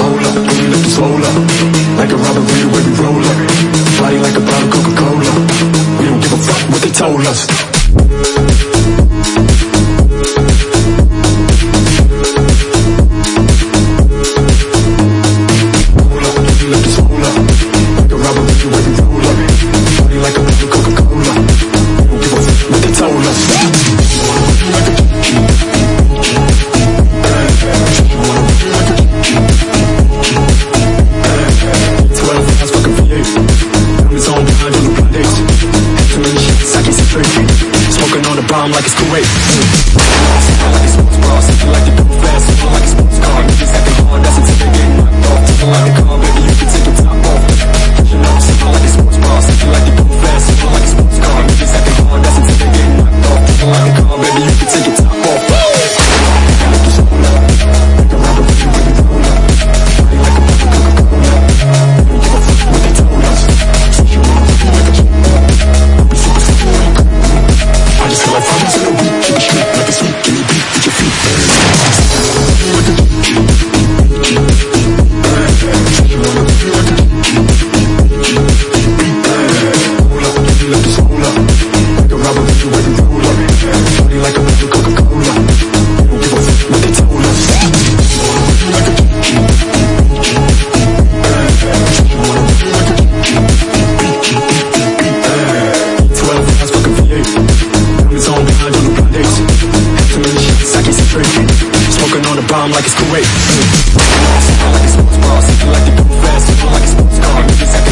Hold up, we look roll up. Like a robbery when we roll up. Body like a bomb like it's Kuwait. Like it's like it's Kuwait. Like a sports bra, like the sports car, like a sports car,